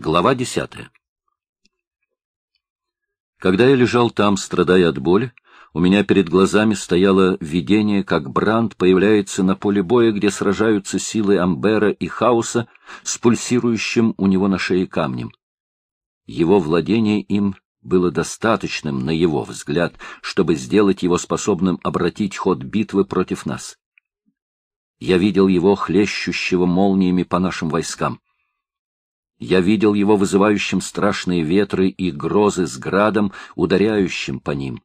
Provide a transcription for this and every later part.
Глава десятая. Когда я лежал там, страдая от боли, у меня перед глазами стояло видение, как Бранд появляется на поле боя, где сражаются силы Амбера и Хаоса с пульсирующим у него на шее камнем. Его владение им было достаточным, на его взгляд, чтобы сделать его способным обратить ход битвы против нас. Я видел его хлещущего молниями по нашим войскам. Я видел его вызывающим страшные ветры и грозы с градом, ударяющим по ним.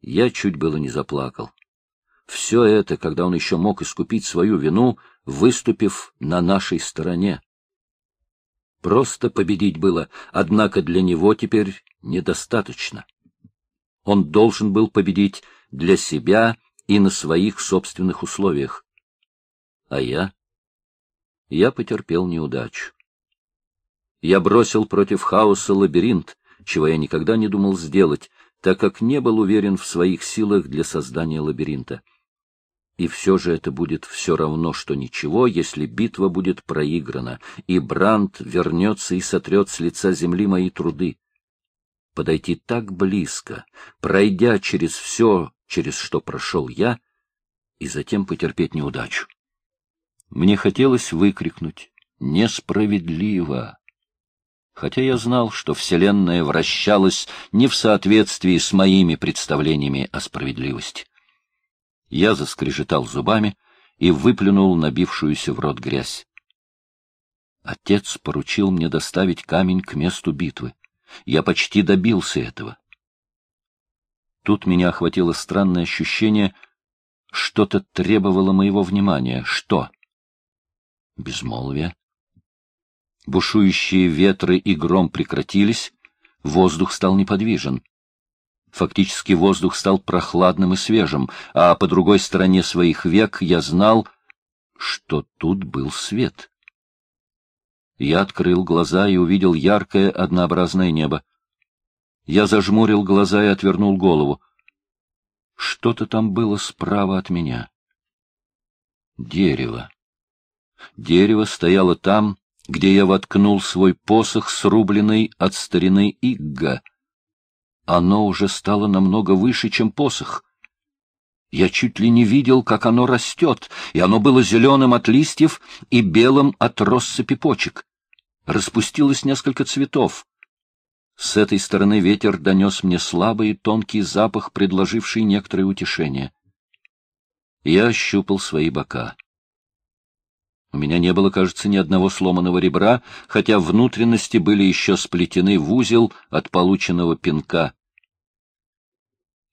Я чуть было не заплакал. Все это, когда он еще мог искупить свою вину, выступив на нашей стороне. Просто победить было, однако для него теперь недостаточно. Он должен был победить для себя и на своих собственных условиях. А я? Я потерпел неудачу. Я бросил против хаоса лабиринт, чего я никогда не думал сделать, так как не был уверен в своих силах для создания лабиринта. И все же это будет все равно, что ничего, если битва будет проиграна, и Бранд вернется и сотрет с лица земли мои труды. Подойти так близко, пройдя через все, через что прошел я, и затем потерпеть неудачу. Мне хотелось выкрикнуть «Несправедливо!» Хотя я знал, что Вселенная вращалась не в соответствии с моими представлениями о справедливости. Я заскрежетал зубами и выплюнул набившуюся в рот грязь. Отец поручил мне доставить камень к месту битвы. Я почти добился этого. Тут меня охватило странное ощущение, что-то требовало моего внимания. Что? Безмолвие. Бушующие ветры и гром прекратились, воздух стал неподвижен. Фактически воздух стал прохладным и свежим, а по другой стороне своих век я знал, что тут был свет. Я открыл глаза и увидел яркое однообразное небо. Я зажмурил глаза и отвернул голову. Что-то там было справа от меня. Дерево. Дерево стояло там, где я воткнул свой посох, срубленный от старины Игга. Оно уже стало намного выше, чем посох. Я чуть ли не видел, как оно растет, и оно было зеленым от листьев и белым от россыпи почек. Распустилось несколько цветов. С этой стороны ветер донес мне слабый и тонкий запах, предложивший некоторое утешение. Я ощупал свои бока. У меня не было, кажется, ни одного сломанного ребра, хотя внутренности были еще сплетены в узел от полученного пинка.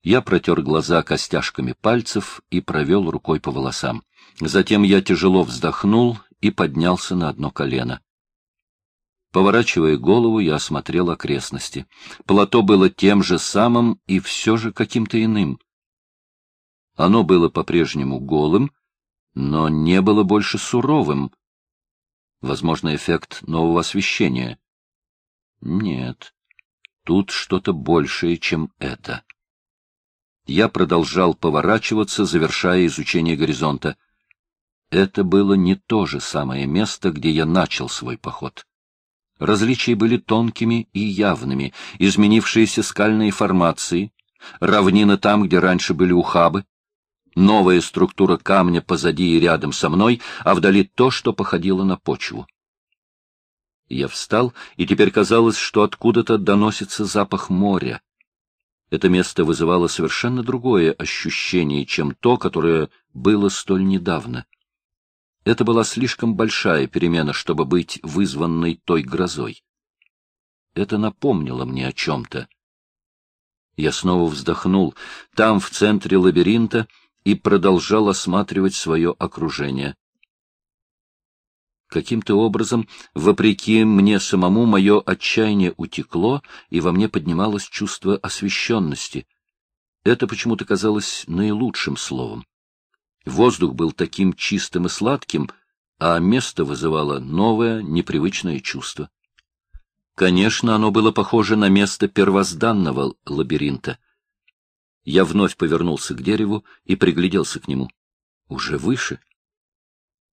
Я протер глаза костяшками пальцев и провел рукой по волосам. Затем я тяжело вздохнул и поднялся на одно колено. Поворачивая голову, я осмотрел окрестности. Плато было тем же самым и все же каким-то иным. Оно было по-прежнему голым, но не было больше суровым. Возможно, эффект нового освещения. Нет, тут что-то большее, чем это. Я продолжал поворачиваться, завершая изучение горизонта. Это было не то же самое место, где я начал свой поход. Различия были тонкими и явными, изменившиеся скальные формации, равнина там, где раньше были ухабы, новая структура камня позади и рядом со мной, а вдали то, что походило на почву. Я встал, и теперь казалось, что откуда-то доносится запах моря. Это место вызывало совершенно другое ощущение, чем то, которое было столь недавно. Это была слишком большая перемена, чтобы быть вызванной той грозой. Это напомнило мне о чем-то. Я снова вздохнул. Там, в центре лабиринта, и продолжал осматривать свое окружение. Каким-то образом, вопреки мне самому, мое отчаяние утекло, и во мне поднималось чувство освещенности. Это почему-то казалось наилучшим словом. Воздух был таким чистым и сладким, а место вызывало новое, непривычное чувство. Конечно, оно было похоже на место первозданного лабиринта — я вновь повернулся к дереву и пригляделся к нему. Уже выше?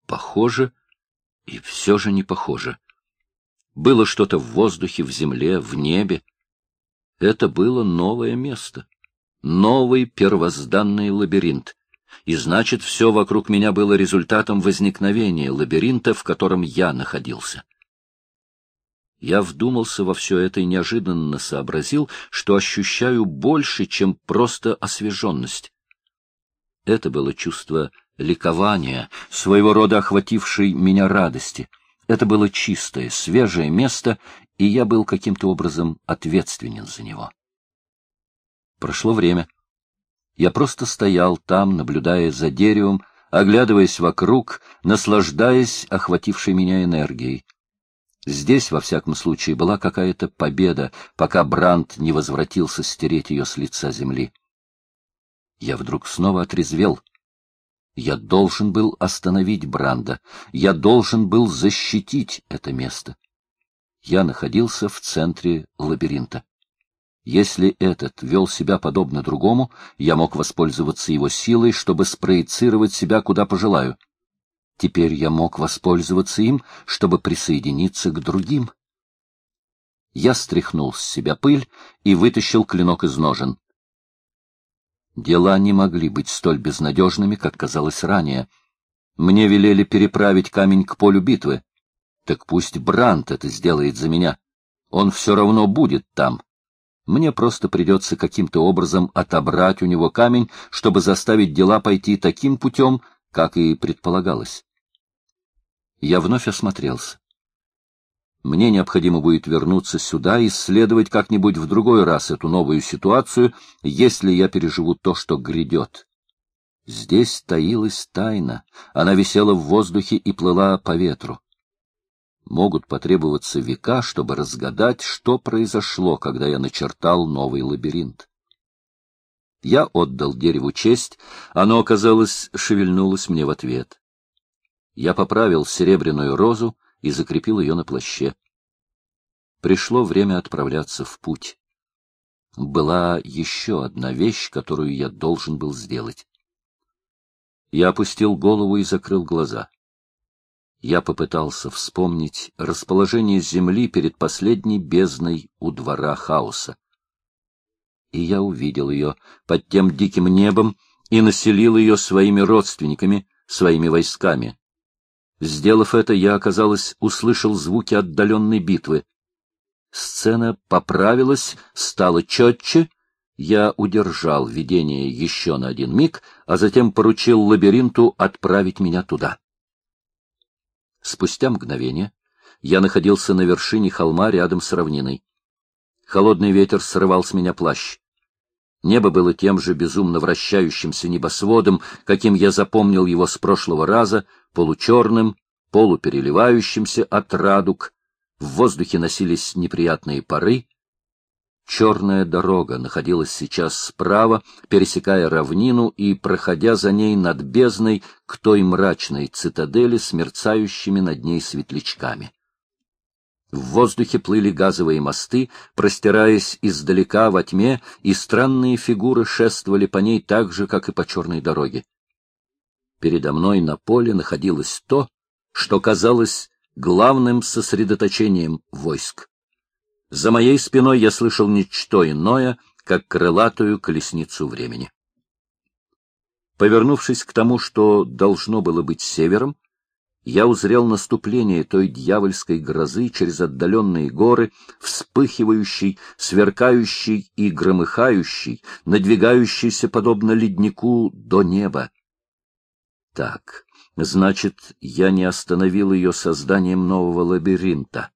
Похоже, и все же не похоже. Было что-то в воздухе, в земле, в небе. Это было новое место, новый первозданный лабиринт. И значит, все вокруг меня было результатом возникновения лабиринта, в котором я находился. Я вдумался во все это и неожиданно сообразил, что ощущаю больше, чем просто освеженность. Это было чувство ликования, своего рода охватившей меня радости. Это было чистое, свежее место, и я был каким-то образом ответственен за него. Прошло время. Я просто стоял там, наблюдая за деревом, оглядываясь вокруг, наслаждаясь охватившей меня энергией. Здесь, во всяком случае, была какая-то победа, пока Бранд не возвратился стереть ее с лица земли. Я вдруг снова отрезвел. Я должен был остановить Бранда. Я должен был защитить это место. Я находился в центре лабиринта. Если этот вел себя подобно другому, я мог воспользоваться его силой, чтобы спроецировать себя куда пожелаю. Теперь я мог воспользоваться им, чтобы присоединиться к другим. Я стряхнул с себя пыль и вытащил клинок из ножен. Дела не могли быть столь безнадежными, как казалось ранее. Мне велели переправить камень к полю битвы. Так пусть Брант это сделает за меня. Он все равно будет там. Мне просто придется каким-то образом отобрать у него камень, чтобы заставить дела пойти таким путем, как и предполагалось. Я вновь осмотрелся. Мне необходимо будет вернуться сюда и исследовать как-нибудь в другой раз эту новую ситуацию, если я переживу то, что грядет. Здесь таилась тайна, она висела в воздухе и плыла по ветру. Могут потребоваться века, чтобы разгадать, что произошло, когда я начертал новый лабиринт. Я отдал дереву честь, оно, оказалось, шевельнулось мне в ответ. Я поправил серебряную розу и закрепил ее на плаще. Пришло время отправляться в путь. Была еще одна вещь, которую я должен был сделать. Я опустил голову и закрыл глаза. Я попытался вспомнить расположение земли перед последней бездной у двора хаоса и я увидел ее под тем диким небом и населил ее своими родственниками, своими войсками. Сделав это, я, оказалось, услышал звуки отдаленной битвы. Сцена поправилась, стала четче. Я удержал видение еще на один миг, а затем поручил лабиринту отправить меня туда. Спустя мгновение я находился на вершине холма рядом с равниной. Холодный ветер срывал с меня плащ. Небо было тем же безумно вращающимся небосводом, каким я запомнил его с прошлого раза, получерным, полупереливающимся от радуг. В воздухе носились неприятные пары. Черная дорога находилась сейчас справа, пересекая равнину и проходя за ней над бездной к той мрачной цитадели с мерцающими над ней светлячками. В воздухе плыли газовые мосты, простираясь издалека во тьме, и странные фигуры шествовали по ней так же, как и по черной дороге. Передо мной на поле находилось то, что казалось главным сосредоточением войск. За моей спиной я слышал ничто иное, как крылатую колесницу времени. Повернувшись к тому, что должно было быть севером, я узрел наступление той дьявольской грозы через отдаленные горы, вспыхивающей, сверкающей и громыхающей, надвигающейся подобно леднику до неба. Так, значит, я не остановил ее созданием нового лабиринта.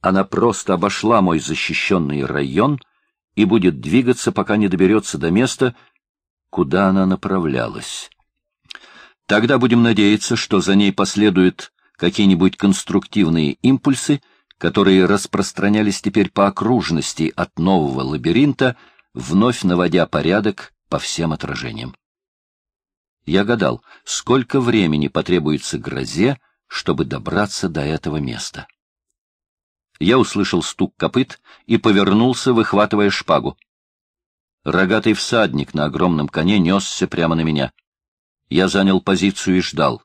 Она просто обошла мой защищенный район и будет двигаться, пока не доберется до места, куда она направлялась. Тогда будем надеяться, что за ней последуют какие-нибудь конструктивные импульсы, которые распространялись теперь по окружности от нового лабиринта, вновь наводя порядок по всем отражениям. Я гадал, сколько времени потребуется грозе, чтобы добраться до этого места. Я услышал стук копыт и повернулся, выхватывая шпагу. Рогатый всадник на огромном коне несся прямо на меня. Я занял позицию и ждал.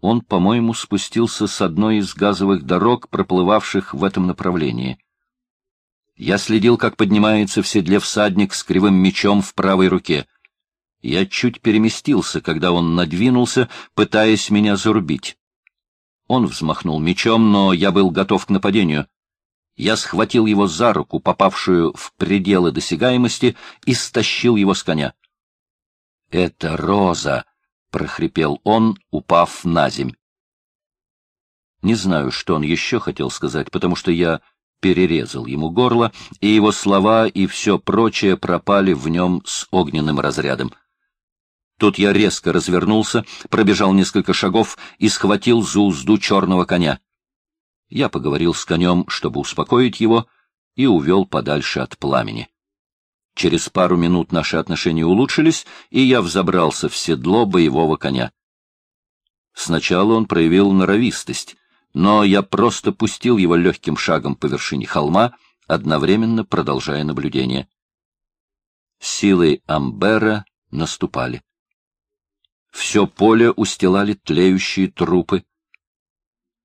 Он, по-моему, спустился с одной из газовых дорог, проплывавших в этом направлении. Я следил, как поднимается в седле всадник с кривым мечом в правой руке. Я чуть переместился, когда он надвинулся, пытаясь меня зарубить. Он взмахнул мечом, но я был готов к нападению. Я схватил его за руку, попавшую в пределы досягаемости, и стащил его с коня. — Это Роза! — прохрипел он, упав на земь. Не знаю, что он еще хотел сказать, потому что я перерезал ему горло, и его слова и все прочее пропали в нем с огненным разрядом. Тут я резко развернулся, пробежал несколько шагов и схватил за узду черного коня. Я поговорил с конем, чтобы успокоить его, и увел подальше от пламени. Через пару минут наши отношения улучшились, и я взобрался в седло боевого коня. Сначала он проявил норовистость, но я просто пустил его легким шагом по вершине холма, одновременно продолжая наблюдение. Силы Амбера наступали. Все поле устилали тлеющие трупы.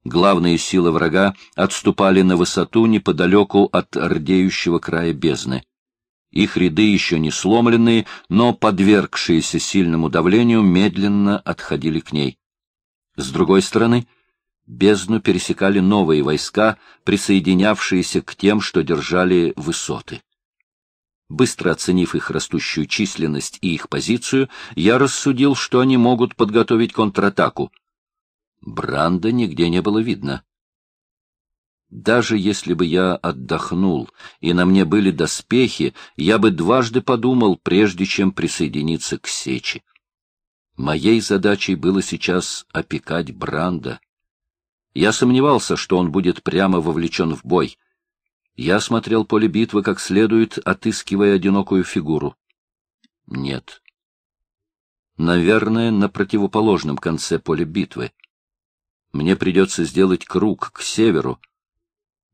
Главные силы врага отступали на высоту неподалеку от рдеющего края бездны. Их ряды еще не сломленные, но подвергшиеся сильному давлению медленно отходили к ней. С другой стороны, бездну пересекали новые войска, присоединявшиеся к тем, что держали высоты. Быстро оценив их растущую численность и их позицию, я рассудил, что они могут подготовить контратаку. Бранда нигде не было видно. Даже если бы я отдохнул и на мне были доспехи, я бы дважды подумал, прежде чем присоединиться к сече. Моей задачей было сейчас опекать Бранда. Я сомневался, что он будет прямо вовлечен в бой. Я смотрел поле битвы как следует, отыскивая одинокую фигуру. Нет. Наверное, на противоположном конце поля битвы. Мне придется сделать круг к северу.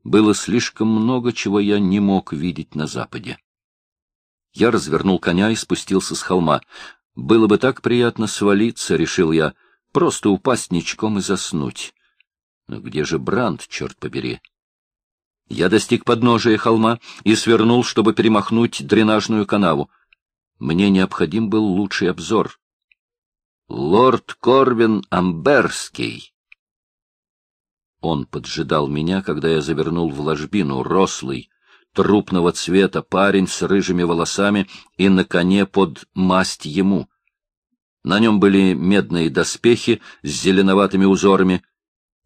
Было слишком много, чего я не мог видеть на западе. Я развернул коня и спустился с холма. Было бы так приятно свалиться, решил я, просто упасть ничком и заснуть. Но где же Бранд, черт побери? Я достиг подножия холма и свернул, чтобы перемахнуть дренажную канаву. Мне необходим был лучший обзор. Лорд Корвин Амберский. Он поджидал меня, когда я завернул в ложбину, рослый, трупного цвета парень с рыжими волосами и на коне под масть ему. На нем были медные доспехи с зеленоватыми узорами,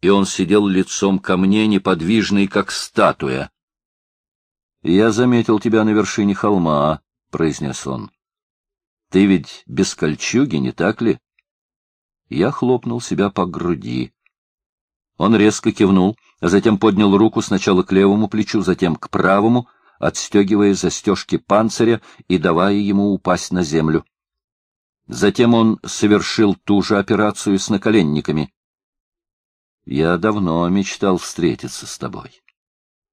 и он сидел лицом ко мне, неподвижный, как статуя. — Я заметил тебя на вершине холма, — произнес он. — Ты ведь без кольчуги, не так ли? Я хлопнул себя по груди. Он резко кивнул, а затем поднял руку сначала к левому плечу, затем к правому, отстегивая застежки панциря и давая ему упасть на землю. Затем он совершил ту же операцию с наколенниками. Я давно мечтал встретиться с тобой.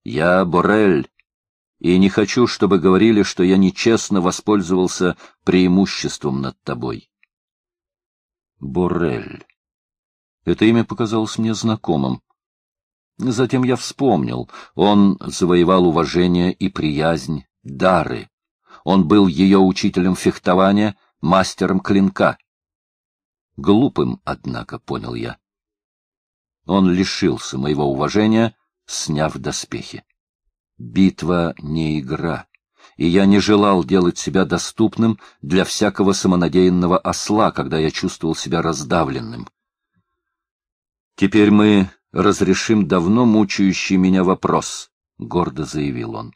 Я Борель, и не хочу, чтобы говорили, что я нечестно воспользовался преимуществом над тобой. Борель. Это имя показалось мне знакомым. Затем я вспомнил. Он завоевал уважение и приязнь Дары. Он был ее учителем фехтования, мастером клинка. Глупым, однако, понял я. Он лишился моего уважения, сняв доспехи. Битва не игра, и я не желал делать себя доступным для всякого самонадеянного осла, когда я чувствовал себя раздавленным. «Теперь мы разрешим давно мучающий меня вопрос», — гордо заявил он.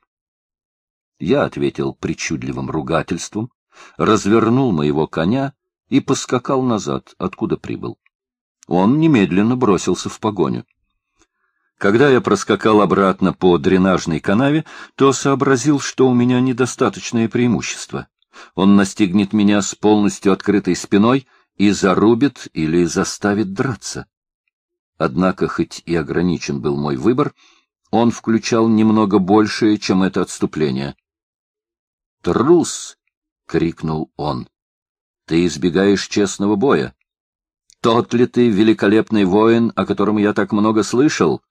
Я ответил причудливым ругательством, развернул моего коня и поскакал назад, откуда прибыл. Он немедленно бросился в погоню. Когда я проскакал обратно по дренажной канаве, то сообразил, что у меня недостаточное преимущество. Он настигнет меня с полностью открытой спиной и зарубит или заставит драться. Однако, хоть и ограничен был мой выбор, он включал немного большее, чем это отступление. «Трус!» — крикнул он. «Ты избегаешь честного боя. Тот ли ты великолепный воин, о котором я так много слышал?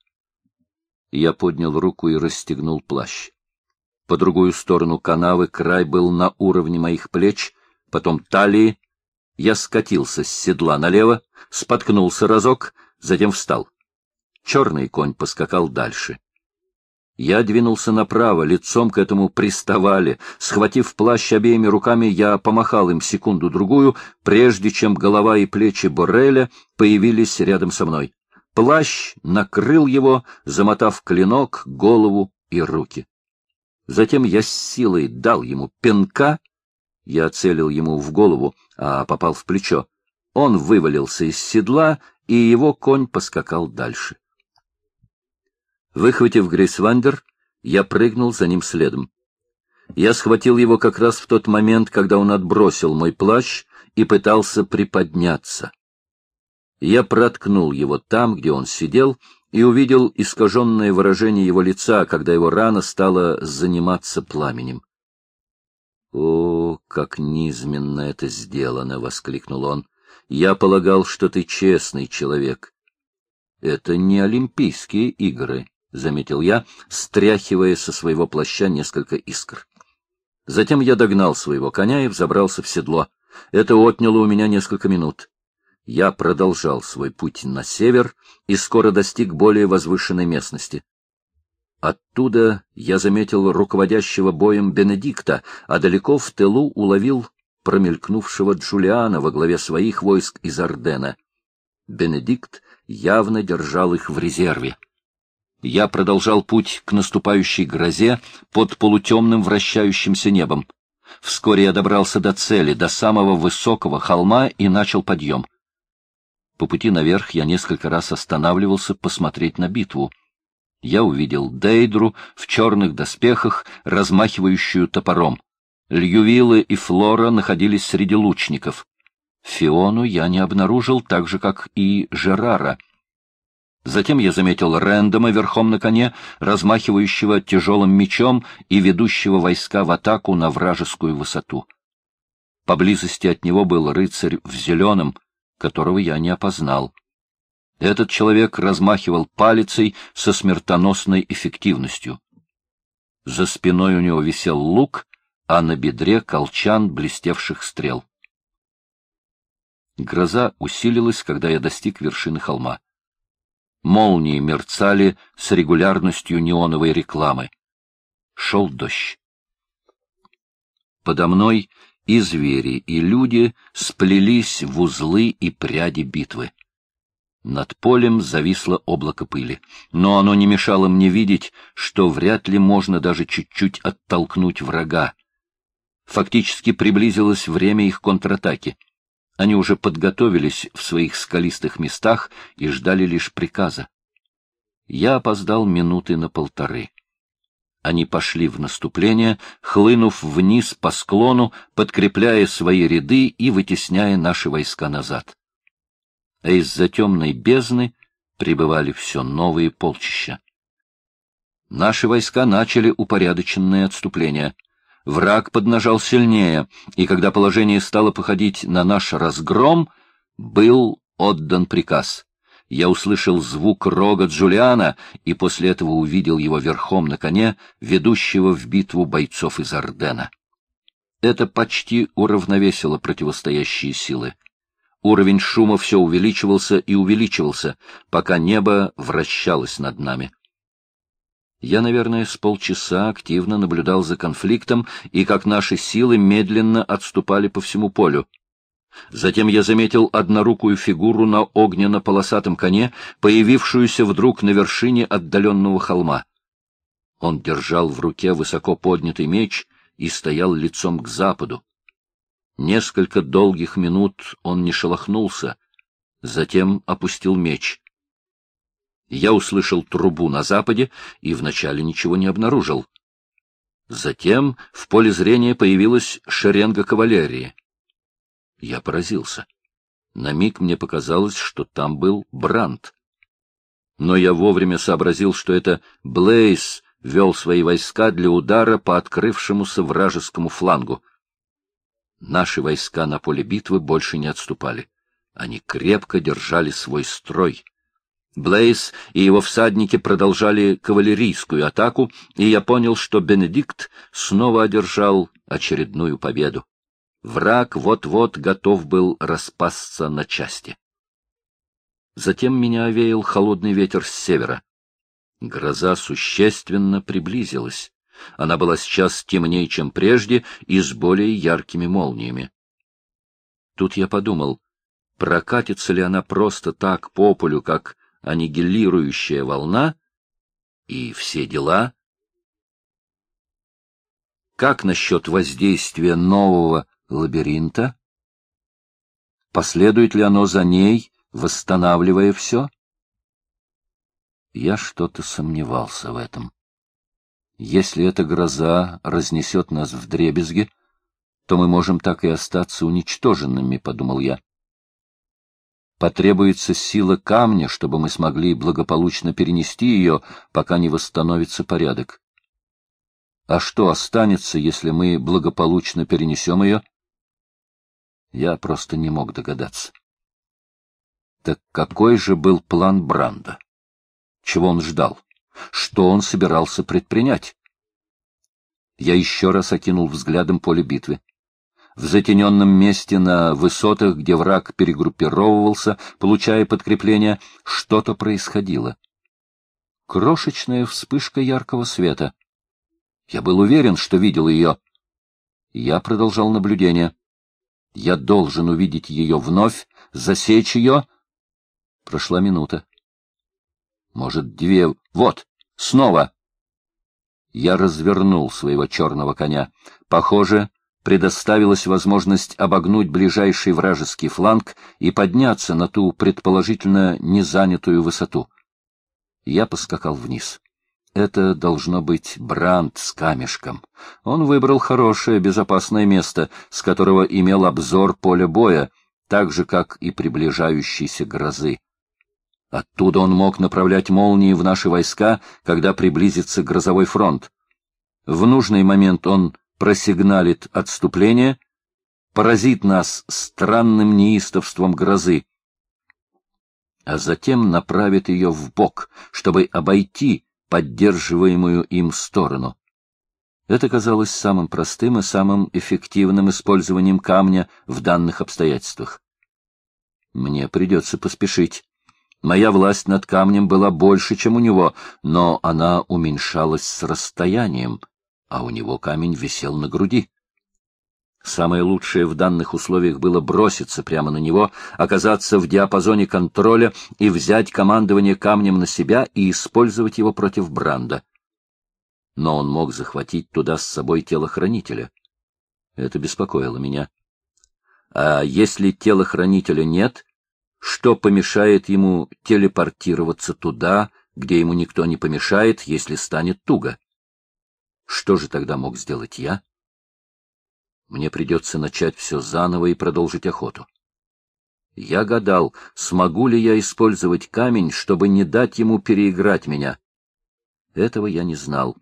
Я поднял руку и расстегнул плащ. По другую сторону канавы край был на уровне моих плеч, потом талии. Я скатился с седла налево, споткнулся разок, затем встал. Черный конь поскакал дальше. Я двинулся направо, лицом к этому приставали. Схватив плащ обеими руками, я помахал им секунду-другую, прежде чем голова и плечи Борреля появились рядом со мной. Плащ накрыл его, замотав клинок, голову и руки. Затем я с силой дал ему пинка, я целил ему в голову, а попал в плечо. Он вывалился из седла, и его конь поскакал дальше. Выхватив Грейсвандер, я прыгнул за ним следом. Я схватил его как раз в тот момент, когда он отбросил мой плащ и пытался приподняться. Я проткнул его там, где он сидел, и увидел искаженное выражение его лица, когда его рана стала заниматься пламенем. «О, как низменно это сделано!» — воскликнул он. «Я полагал, что ты честный человек. Это не Олимпийские игры». — заметил я, стряхивая со своего плаща несколько искр. Затем я догнал своего коня и взобрался в седло. Это отняло у меня несколько минут. Я продолжал свой путь на север и скоро достиг более возвышенной местности. Оттуда я заметил руководящего боем Бенедикта, а далеко в тылу уловил промелькнувшего Джулиана во главе своих войск из Ордена. Бенедикт явно держал их в резерве. Я продолжал путь к наступающей грозе под полутемным вращающимся небом. Вскоре я добрался до цели, до самого высокого холма и начал подъем. По пути наверх я несколько раз останавливался посмотреть на битву. Я увидел Дейдру в черных доспехах, размахивающую топором. Льювилы и Флора находились среди лучников. Фиону я не обнаружил, так же, как и Жерара — Затем я заметил Рэндома верхом на коне, размахивающего тяжелым мечом и ведущего войска в атаку на вражескую высоту. Поблизости от него был рыцарь в зеленом, которого я не опознал. Этот человек размахивал палицей со смертоносной эффективностью. За спиной у него висел лук, а на бедре колчан блестевших стрел. Гроза усилилась, когда я достиг вершины холма. Молнии мерцали с регулярностью неоновой рекламы. Шел дождь. Подо мной и звери, и люди сплелись в узлы и пряди битвы. Над полем зависло облако пыли, но оно не мешало мне видеть, что вряд ли можно даже чуть-чуть оттолкнуть врага. Фактически приблизилось время их контратаки. Они уже подготовились в своих скалистых местах и ждали лишь приказа. Я опоздал минуты на полторы. Они пошли в наступление, хлынув вниз по склону, подкрепляя свои ряды и вытесняя наши войска назад. А из-за темной бездны прибывали все новые полчища. Наши войска начали упорядоченное отступление. Враг поднажал сильнее, и когда положение стало походить на наш разгром, был отдан приказ. Я услышал звук рога Джулиана и после этого увидел его верхом на коне, ведущего в битву бойцов из Ордена. Это почти уравновесило противостоящие силы. Уровень шума все увеличивался и увеличивался, пока небо вращалось над нами. Я, наверное, с полчаса активно наблюдал за конфликтом и как наши силы медленно отступали по всему полю. Затем я заметил однорукую фигуру на огненно-полосатом коне, появившуюся вдруг на вершине отдаленного холма. Он держал в руке высоко поднятый меч и стоял лицом к западу. Несколько долгих минут он не шелохнулся, затем опустил меч. Я услышал трубу на западе и вначале ничего не обнаружил. Затем в поле зрения появилась шеренга кавалерии. Я поразился. На миг мне показалось, что там был Брандт. Но я вовремя сообразил, что это Блейз вел свои войска для удара по открывшемуся вражескому флангу. Наши войска на поле битвы больше не отступали. Они крепко держали свой строй. Блейз и его всадники продолжали кавалерийскую атаку, и я понял, что Бенедикт снова одержал очередную победу. Враг вот-вот готов был распасться на части. Затем меня овеял холодный ветер с севера. Гроза существенно приблизилась. Она была сейчас темнее, чем прежде, и с более яркими молниями. Тут я подумал, прокатится ли она просто так по полю, как аннигилирующая волна, и все дела. Как насчет воздействия нового лабиринта? Последует ли оно за ней, восстанавливая все? Я что-то сомневался в этом. Если эта гроза разнесет нас в дребезги, то мы можем так и остаться уничтоженными, — подумал я. Потребуется сила камня, чтобы мы смогли благополучно перенести ее, пока не восстановится порядок. А что останется, если мы благополучно перенесем ее? Я просто не мог догадаться. Так какой же был план Бранда? Чего он ждал? Что он собирался предпринять? Я еще раз окинул взглядом поле битвы. В затененном месте на высотах, где враг перегруппировывался, получая подкрепление, что-то происходило. Крошечная вспышка яркого света. Я был уверен, что видел ее. Я продолжал наблюдение. Я должен увидеть ее вновь, засечь ее. Прошла минута. Может, две... Вот, снова! Я развернул своего черного коня. Похоже, предоставилась возможность обогнуть ближайший вражеский фланг и подняться на ту предположительно незанятую высоту. Я поскакал вниз. Это должно быть Бранд с камешком. Он выбрал хорошее, безопасное место, с которого имел обзор поля боя, так же, как и приближающейся грозы. Оттуда он мог направлять молнии в наши войска, когда приблизится грозовой фронт. В нужный момент он просигналит отступление, поразит нас странным неистовством грозы, а затем направит ее в бок, чтобы обойти поддерживаемую им сторону. Это казалось самым простым и самым эффективным использованием камня в данных обстоятельствах. Мне придется поспешить. Моя власть над камнем была больше, чем у него, но она уменьшалась с расстоянием, а у него камень висел на груди. Самое лучшее в данных условиях было броситься прямо на него, оказаться в диапазоне контроля и взять командование камнем на себя и использовать его против Бранда. Но он мог захватить туда с собой телохранителя. Это беспокоило меня. А если телохранителя нет, что помешает ему телепортироваться туда, где ему никто не помешает, если станет туго? Что же тогда мог сделать я? Мне придется начать все заново и продолжить охоту. Я гадал, смогу ли я использовать камень, чтобы не дать ему переиграть меня. Этого я не знал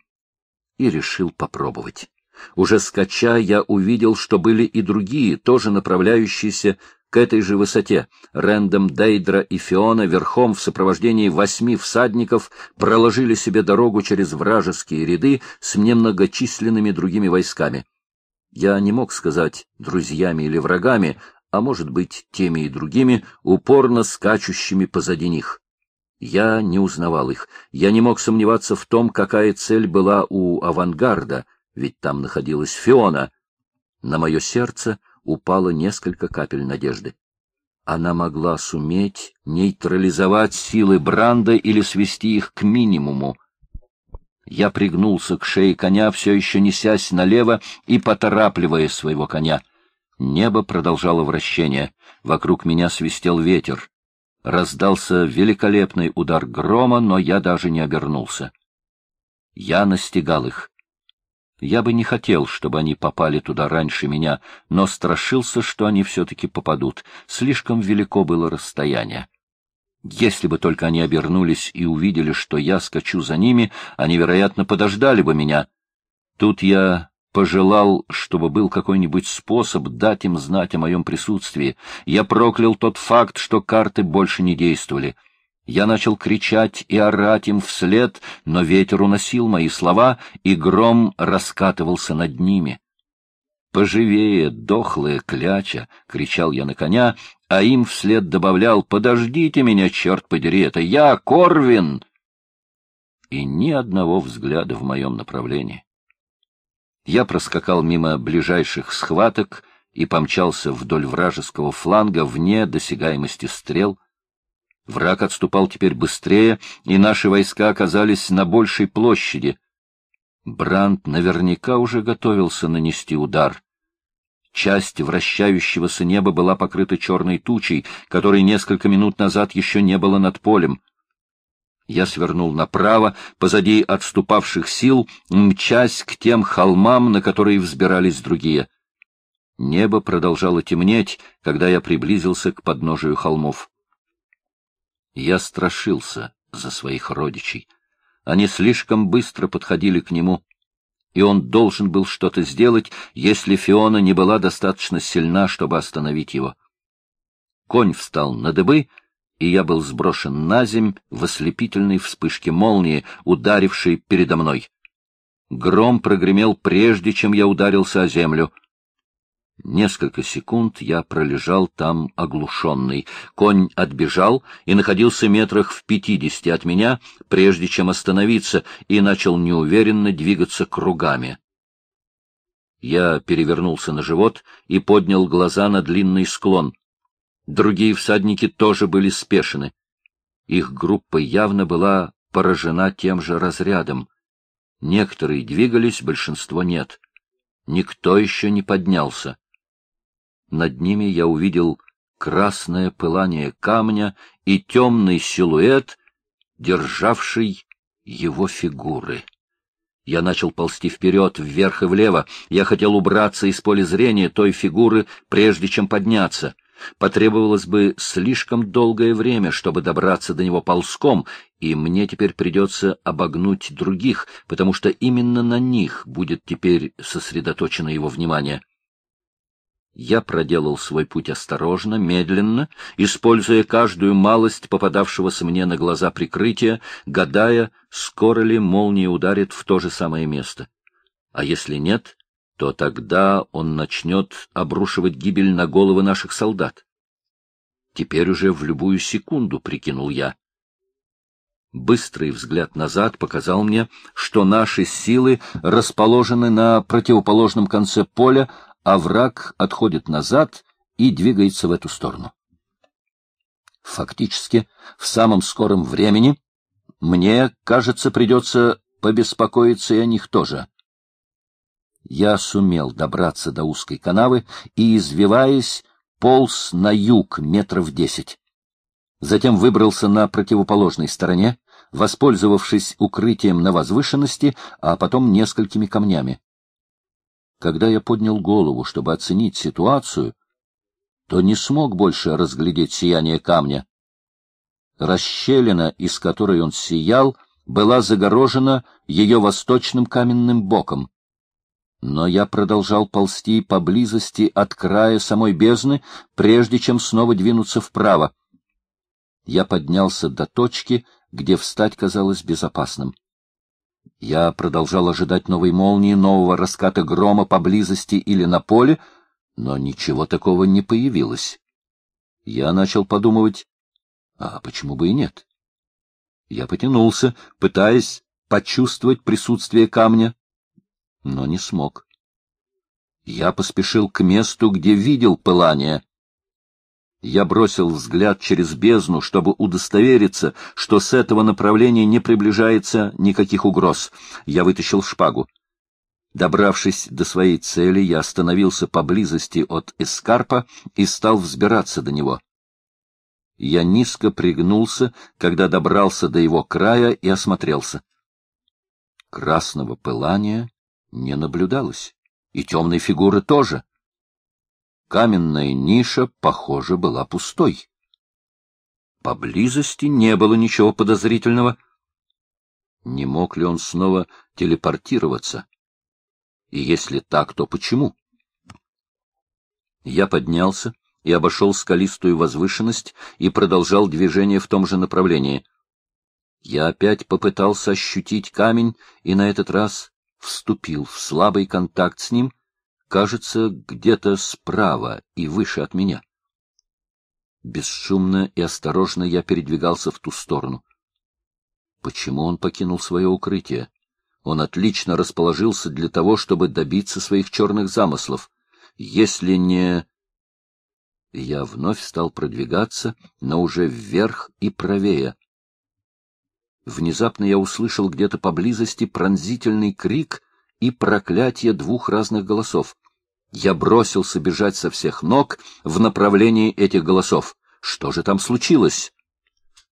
и решил попробовать. Уже скача, я увидел, что были и другие, тоже направляющиеся к этой же высоте Рэндом, Дейдра и Фиона верхом в сопровождении восьми всадников проложили себе дорогу через вражеские ряды с немногочисленными другими войсками. Я не мог сказать, друзьями или врагами, а может быть, теми и другими, упорно скачущими позади них. Я не узнавал их. Я не мог сомневаться в том, какая цель была у авангарда, ведь там находилась Фиона. На мое сердце — упало несколько капель надежды. Она могла суметь нейтрализовать силы Бранда или свести их к минимуму. Я пригнулся к шее коня, все еще несясь налево и поторапливая своего коня. Небо продолжало вращение. Вокруг меня свистел ветер. Раздался великолепный удар грома, но я даже не обернулся. Я настигал их. Я бы не хотел, чтобы они попали туда раньше меня, но страшился, что они все-таки попадут. Слишком велико было расстояние. Если бы только они обернулись и увидели, что я скачу за ними, они, вероятно, подождали бы меня. Тут я пожелал, чтобы был какой-нибудь способ дать им знать о моем присутствии. Я проклял тот факт, что карты больше не действовали. Я начал кричать и орать им вслед, но ветер уносил мои слова, и гром раскатывался над ними. «Поживее, дохлая кляча!» — кричал я на коня, а им вслед добавлял «Подождите меня, черт подери, это я, Корвин!» И ни одного взгляда в моем направлении. Я проскакал мимо ближайших схваток и помчался вдоль вражеского фланга вне досягаемости стрел. Враг отступал теперь быстрее, и наши войска оказались на большей площади. Бранд наверняка уже готовился нанести удар. Часть вращающегося неба была покрыта черной тучей, которой несколько минут назад еще не было над полем. Я свернул направо, позади отступавших сил, мчась к тем холмам, на которые взбирались другие. Небо продолжало темнеть, когда я приблизился к подножию холмов. Я страшился за своих родичей. Они слишком быстро подходили к нему, и он должен был что-то сделать, если Фиона не была достаточно сильна, чтобы остановить его. Конь встал на дыбы, и я был сброшен на земь в ослепительной вспышке молнии, ударившей передо мной. Гром прогремел прежде, чем я ударился о землю. Несколько секунд я пролежал там оглушенный. Конь отбежал и находился метрах в пятидесяти от меня, прежде чем остановиться, и начал неуверенно двигаться кругами. Я перевернулся на живот и поднял глаза на длинный склон. Другие всадники тоже были спешены. Их группа явно была поражена тем же разрядом. Некоторые двигались, большинство нет. Никто еще не поднялся. Над ними я увидел красное пылание камня и темный силуэт, державший его фигуры. Я начал ползти вперед, вверх и влево. Я хотел убраться из поля зрения той фигуры, прежде чем подняться. Потребовалось бы слишком долгое время, чтобы добраться до него ползком, и мне теперь придется обогнуть других, потому что именно на них будет теперь сосредоточено его внимание. Я проделал свой путь осторожно, медленно, используя каждую малость попадавшегося мне на глаза прикрытия, гадая, скоро ли молния ударит в то же самое место. А если нет, то тогда он начнет обрушивать гибель на головы наших солдат. Теперь уже в любую секунду, прикинул я. Быстрый взгляд назад показал мне, что наши силы расположены на противоположном конце поля, а враг отходит назад и двигается в эту сторону. Фактически, в самом скором времени мне, кажется, придется побеспокоиться и о них тоже я сумел добраться до узкой канавы и, извиваясь, полз на юг метров десять. Затем выбрался на противоположной стороне, воспользовавшись укрытием на возвышенности, а потом несколькими камнями. Когда я поднял голову, чтобы оценить ситуацию, то не смог больше разглядеть сияние камня. Расщелина, из которой он сиял, была загорожена ее восточным каменным боком но я продолжал ползти поблизости от края самой бездны, прежде чем снова двинуться вправо. Я поднялся до точки, где встать казалось безопасным. Я продолжал ожидать новой молнии, нового раската грома поблизости или на поле, но ничего такого не появилось. Я начал подумывать, а почему бы и нет? Я потянулся, пытаясь почувствовать присутствие камня, но не смог. Я поспешил к месту, где видел пылание. Я бросил взгляд через бездну, чтобы удостовериться, что с этого направления не приближается никаких угроз. Я вытащил шпагу. Добравшись до своей цели, я остановился поблизости от эскарпа и стал взбираться до него. Я низко пригнулся, когда добрался до его края и осмотрелся. Красного пылания не наблюдалось, и темной фигуры тоже. Каменная ниша, похоже, была пустой. Поблизости не было ничего подозрительного. Не мог ли он снова телепортироваться? И если так, то почему? Я поднялся и обошел скалистую возвышенность и продолжал движение в том же направлении. Я опять попытался ощутить камень и на этот раз вступил в слабый контакт с ним, кажется, где-то справа и выше от меня. Бесшумно и осторожно я передвигался в ту сторону. Почему он покинул свое укрытие? Он отлично расположился для того, чтобы добиться своих черных замыслов. Если не... Я вновь стал продвигаться, но уже вверх и правее. Внезапно я услышал где-то поблизости пронзительный крик и проклятие двух разных голосов. Я бросился бежать со всех ног в направлении этих голосов. Что же там случилось?